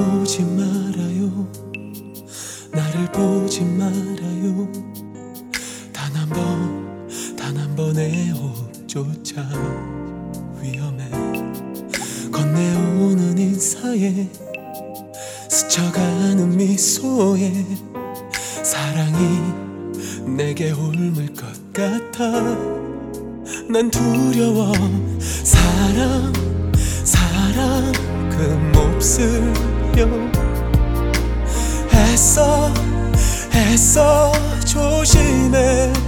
오지 말아요. 나를 보지 말아요. 단 한 번, 단 한 번의 호흡조차 위험해. 건네오는 인사에 스쳐가는 미소에 사랑이 내게 옮을 것 같아. 난 두려워. 사랑 사랑 그 몹쓸 려 애써 애써 조심해도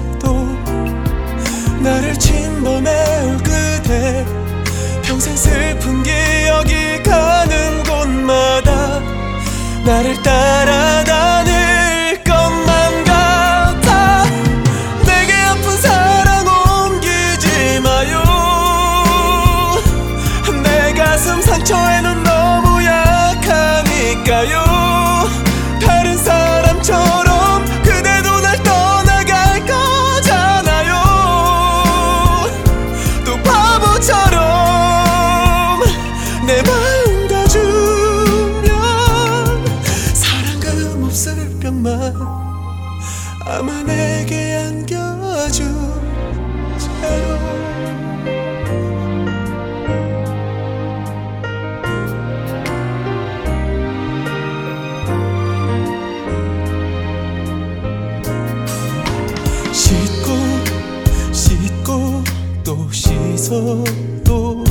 나를 침범해올 그대. 평생 슬픈 기억이 가는 곳마다 나를 따라 약하니까요? 다른 사람처럼 그대도 날 떠나갈 거잖아요. 또 바보처럼 내 마음 가주면 사랑 그 몹쓸 병만 아마 내 또 씻어도